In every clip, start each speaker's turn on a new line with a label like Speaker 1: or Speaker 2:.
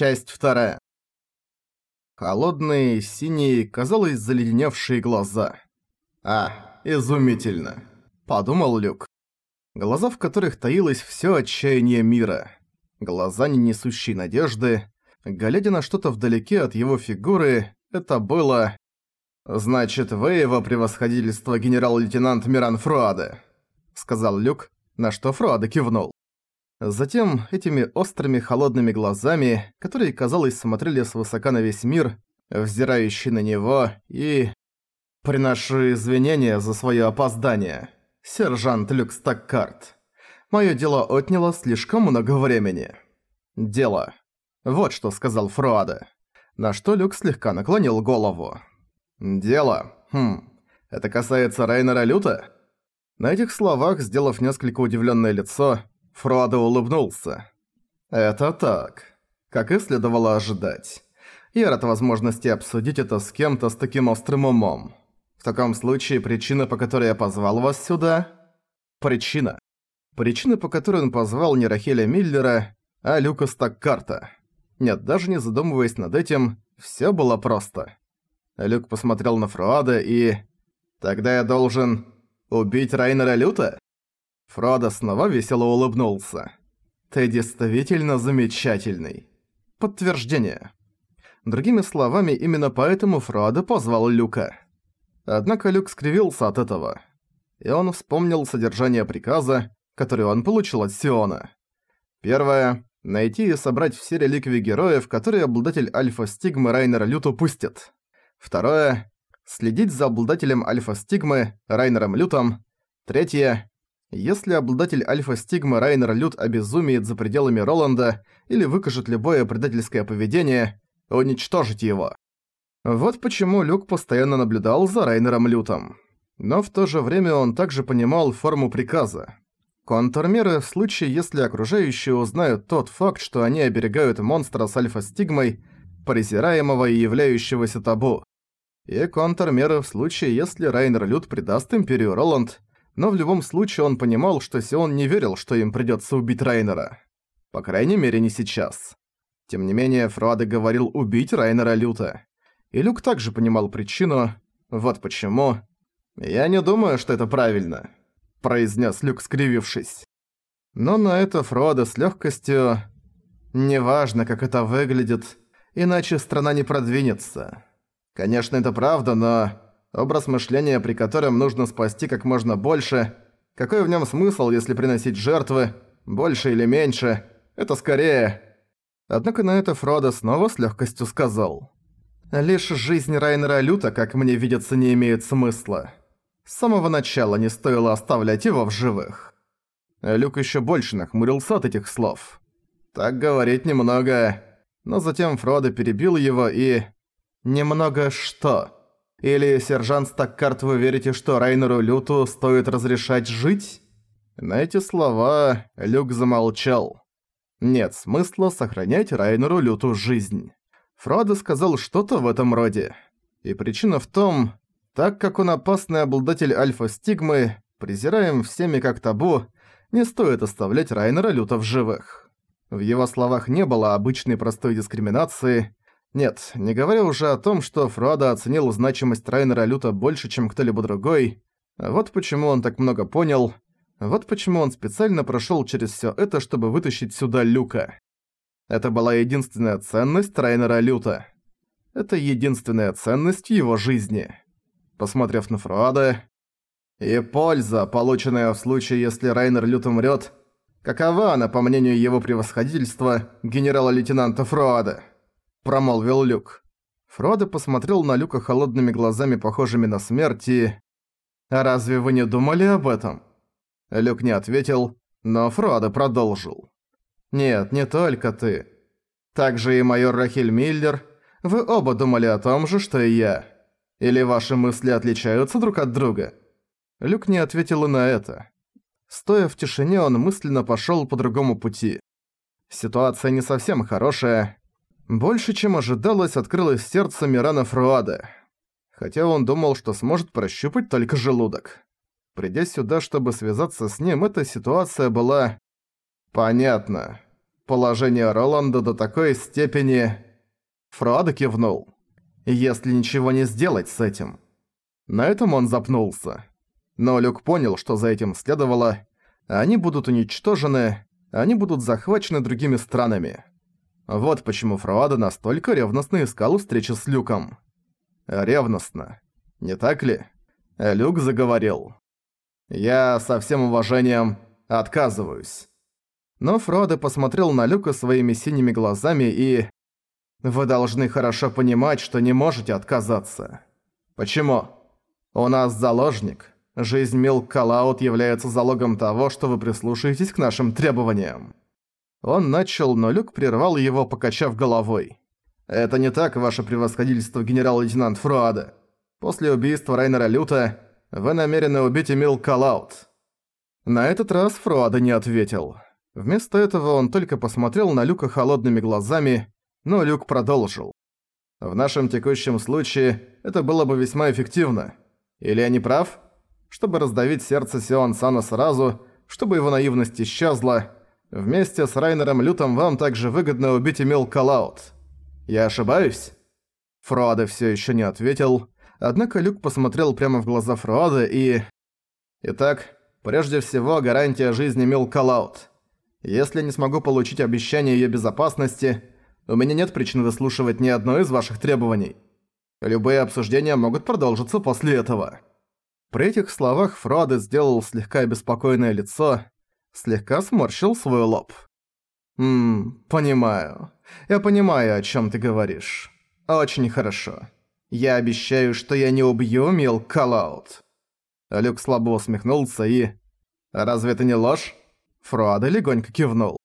Speaker 1: Часть вторая. Холодные, синие, казалось, заледеневшие глаза. «А, изумительно», — подумал Люк. Глаза, в которых таилось всё отчаяние мира. Глаза, не несущие надежды. Глядя на что-то вдалеке от его фигуры, это было... «Значит, вы его превосходительство генерал-лейтенант Миран Фруаде», — сказал Люк, на что Фруаде кивнул. Затем этими острыми холодными глазами, которые, казалось, смотрели свысока на весь мир, взирающий на него, и... «Приношу извинения за своё опоздание, сержант Люк Стаккарт. Моё дело отняло слишком много времени». «Дело». Вот что сказал Фруаде. На что Люк слегка наклонил голову. «Дело? Хм. Это касается Райнера Люта?» На этих словах, сделав несколько удивлённое лицо, Фродо улыбнулся. «Это так. Как и следовало ожидать. Я рад возможности обсудить это с кем-то с таким острым умом. В таком случае причина, по которой я позвал вас сюда... Причина. Причина, по которой он позвал не Рахеля Миллера, а Люка Стаккарта. Нет, даже не задумываясь над этим, всё было просто. Люк посмотрел на Фруада и... «Тогда я должен убить Райнера Люта?» Фродо снова весело улыбнулся. «Ты действительно замечательный». Подтверждение. Другими словами, именно поэтому Фродо позвал Люка. Однако Люк скривился от этого. И он вспомнил содержание приказа, который он получил от Сиона. Первое — найти и собрать все реликвии героев, которые обладатель Альфа-Стигмы Райнера Лют упустит. Второе — следить за обладателем Альфа-Стигмы Райнером Лютом. Третье если обладатель альфа-стигмы Райнер Лют обезумеет за пределами Роланда или выкажет любое предательское поведение, уничтожить его. Вот почему Люк постоянно наблюдал за Райнером Лютом. Но в то же время он также понимал форму приказа. Контрмеры в случае, если окружающие узнают тот факт, что они оберегают монстра с альфа-стигмой, презираемого и являющегося табу. И контрмеры в случае, если Райнер Лют предаст Империю Роланд, но в любом случае он понимал, что Сион не верил, что им придётся убить Райнера. По крайней мере, не сейчас. Тем не менее, Фруаде говорил убить Райнера люто. И Люк также понимал причину. Вот почему. «Я не думаю, что это правильно», – произнес Люк, скривившись. Но на это Фруаде с легкостью... «Неважно, как это выглядит, иначе страна не продвинется. Конечно, это правда, но образ мышления, при котором нужно спасти как можно больше. Какой в нем смысл, если приносить жертвы, больше или меньше? Это скорее... Однако на это Фродо снова с легкостью сказал. «Лишь жизнь Райнера Люта, как мне видится, не имеет смысла. С самого начала не стоило оставлять его в живых». Люк еще больше нахмурился от этих слов. «Так говорить немного...» Но затем Фродо перебил его и... «Немного что?» Или, сержант Стаккарт, вы верите, что Райнеру Люту стоит разрешать жить?» На эти слова Люк замолчал. Нет смысла сохранять Райнеру Люту жизнь. Фродо сказал что-то в этом роде. И причина в том, так как он опасный обладатель альфа-стигмы, презираем всеми как табу, не стоит оставлять Райнера Люта в живых. В его словах не было обычной простой дискриминации, нет, не говоря уже о том, что Фруада оценил значимость Райнера Люта больше, чем кто-либо другой. Вот почему он так много понял. Вот почему он специально прошёл через всё это, чтобы вытащить сюда Люка. Это была единственная ценность Райнера Люта. Это единственная ценность его жизни. Посмотрев на Фруада, и польза, полученная в случае, если Райнер Лют умрёт, какова она, по мнению его превосходительства, генерала-лейтенанта Фруада? – промолвил Люк. Фродо посмотрел на Люка холодными глазами, похожими на смерть, и... «А разве вы не думали об этом?» Люк не ответил, но Фродо продолжил. «Нет, не только ты. Также и майор Рахиль Миллер. Вы оба думали о том же, что и я. Или ваши мысли отличаются друг от друга?» Люк не ответил и на это. Стоя в тишине, он мысленно пошёл по другому пути. Ситуация не совсем хорошая, больше, чем ожидалось, открылось сердце Мирана Фруада. Хотя он думал, что сможет прощупать только желудок. Придя сюда, чтобы связаться с ним, эта ситуация была... «Понятно», — Положение Роланда до такой степени... Фруада кивнул. Если ничего не сделать с этим. На этом он запнулся. Но Люк понял, что за этим следовало. Они будут уничтожены, они будут захвачены другими странами. Вот почему Фруада настолько ревностно искал встречи с Люком. Ревностно. Не так ли? Люк заговорил. «Я со всем уважением отказываюсь». Но Фродо посмотрел на Люка своими синими глазами и... «Вы должны хорошо понимать, что не можете отказаться. Почему? У нас заложник. Жизнь Милк Калаут является залогом того, что вы прислушаетесь к нашим требованиям». Он начал, но Люк прервал его, покачав головой. «Это не так, ваше превосходительство, генерал-лейтенант Фруада. После убийства Райнера Люта вы намерены убить Эмил Калаут». На этот раз Фруада не ответил. Вместо этого он только посмотрел на Люка холодными глазами, но Люк продолжил. «В нашем текущем случае это было бы весьма эффективно. Или я не прав? Чтобы раздавить сердце Сион Сана сразу, чтобы его наивность исчезла, вместе с Райнером Лютом вам также выгодно убить Эмил Калаут. Я ошибаюсь?» Фруаде все еще не ответил, однако Люк посмотрел прямо в глаза Фруаде и... «Итак, прежде всего гарантия жизни Мил Калаут. Если не смогу получить обещание её безопасности, у меня нет причин выслушивать ни одно из ваших требований. Любые обсуждения могут продолжиться после этого». При этих словах Фроде сделал слегка обеспокоенное лицо, слегка сморщил свой лоб. «Ммм, понимаю. Я понимаю, о чём ты говоришь. Очень хорошо. Я обещаю, что я не убью Мил Калаут». Люк слабо усмехнулся и... «Разве это не ложь?» Фруада легонько кивнул.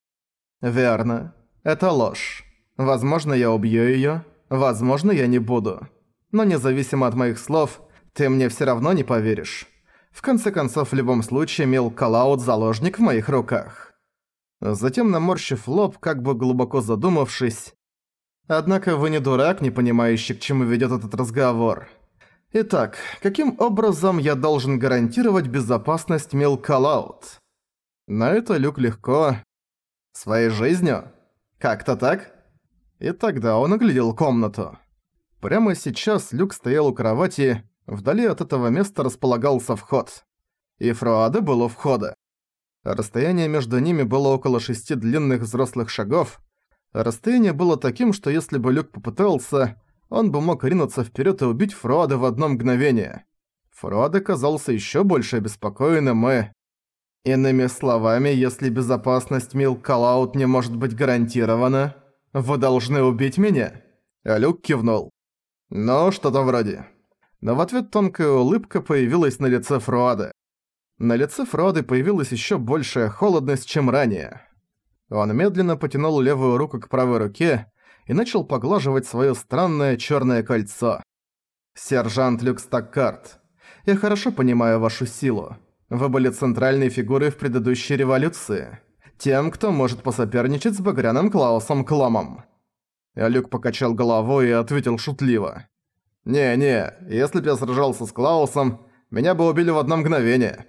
Speaker 1: «Верно. Это ложь. Возможно, я убью её, возможно, я не буду. Но независимо от моих слов, ты мне всё равно не поверишь. В конце концов, в любом случае, Мил Калаут заложник в моих руках». Затем, наморщив лоб, как бы глубоко задумавшись, «Однако вы не дурак, не понимающий, к чему ведёт этот разговор. Итак, каким образом я должен гарантировать безопасность Мил Калаут?» На это Люк легко... Своей жизнью? Как-то так? И тогда он оглядел комнату. Прямо сейчас Люк стоял у кровати, вдали от этого места располагался вход. И Фруаде был у входа. Расстояние между ними было около шести длинных взрослых шагов. Расстояние было таким, что если бы Люк попытался, он бы мог ринуться вперед и убить Фруаде в одно мгновение. Фруаде казался еще больше обеспокоенным и... Иными словами, если безопасность Милк Калаут не может быть гарантирована, вы должны убить меня?» Люк кивнул. «Ну, что-то вроде». Но в ответ тонкая улыбка появилась на лице Фруады. На лице Фруады появилась еще большая холодность, чем ранее. Он медленно потянул левую руку к правой руке и начал поглаживать свое странное черное кольцо. «Сержант Люк Стаккарт, я хорошо понимаю вашу силу. Вы были центральной фигурой в предыдущей революции. Тем, кто может посоперничать с багряным Клаусом Кломом. Люк покачал головой и ответил шутливо. «Не-не, если б я сражался с Клаусом, меня бы убили в одно мгновение».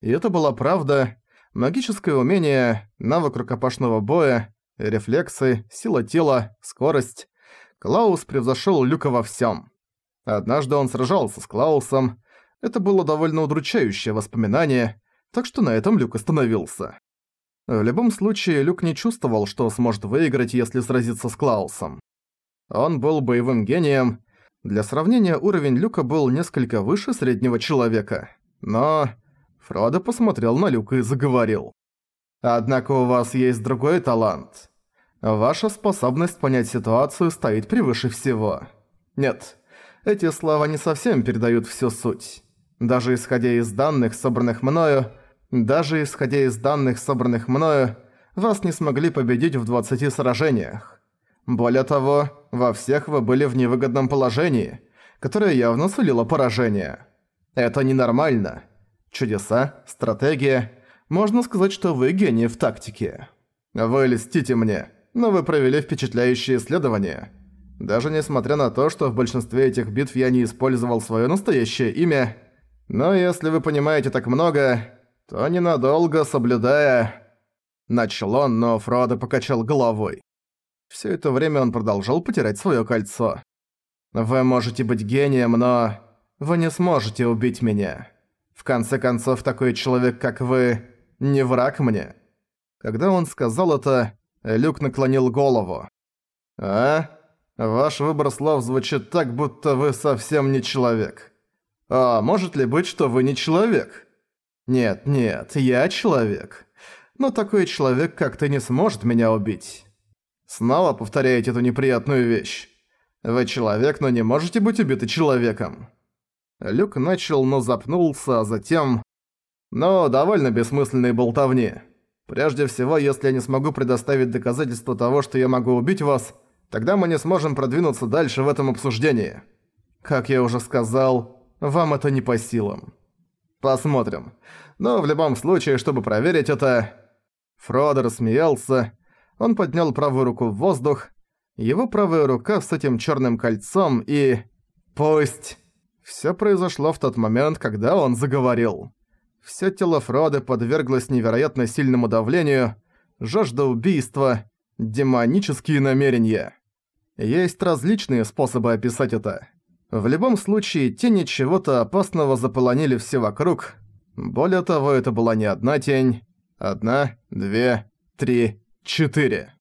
Speaker 1: И это была правда. Магическое умение, навык рукопашного боя, рефлексы, сила тела, скорость. Клаус превзошел Люка во всем. Однажды он сражался с Клаусом, это было довольно удручающее воспоминание, так что на этом Люк остановился. В любом случае, Люк не чувствовал, что сможет выиграть, если сразиться с Клаусом. Он был боевым гением. Для сравнения, уровень Люка был несколько выше среднего человека. Но... Фродо посмотрел на Люка и заговорил. «Однако у вас есть другой талант. Ваша способность понять ситуацию стоит превыше всего. Нет, эти слова не совсем передают всю суть. Даже исходя из данных, собранных мною, даже исходя из данных, собранных мною, вас не смогли победить в 20 сражениях. Более того, во всех вы были в невыгодном положении, которое явно сулило поражение. Это ненормально. Чудеса, стратегия. Можно сказать, что вы гений в тактике. Вы льстите мне, но вы провели впечатляющие исследования. Даже несмотря на то, что в большинстве этих битв я не использовал свое настоящее имя, но если вы понимаете так много, то ненадолго, соблюдая Начал он, но Фродо покачал головой. Все это время он продолжал потирать свое кольцо. «Вы можете быть гением, но... Вы не сможете убить меня. В конце концов, такой человек, как вы, не враг мне». Когда он сказал это, Люк наклонил голову. «А? Ваш выбор слов звучит так, будто вы совсем не человек. А может ли быть, что вы не человек? Нет, нет, я человек. Но такой человек, как ты, не сможет меня убить. Снова повторяете эту неприятную вещь. Вы человек, но не можете быть убиты человеком. Люк начал, но запнулся, а затем... Но довольно бессмысленной болтовни. Прежде всего, если я не смогу предоставить доказательства того, что я могу убить вас, тогда мы не сможем продвинуться дальше в этом обсуждении. Как я уже сказал, вам это не по силам. Посмотрим. Но в любом случае, чтобы проверить это... Фродо рассмеялся. Он поднял правую руку в воздух. Его правая рука с этим черным кольцом и... Пусть... Все произошло в тот момент, когда он заговорил. Всё тело Фроды подверглось невероятно сильному давлению, жажда убийства, демонические намерения. Есть различные способы описать это. В любом случае, тени чего-то опасного заполонили все вокруг. Более того, это была не одна тень. Одна, две, три, четыре.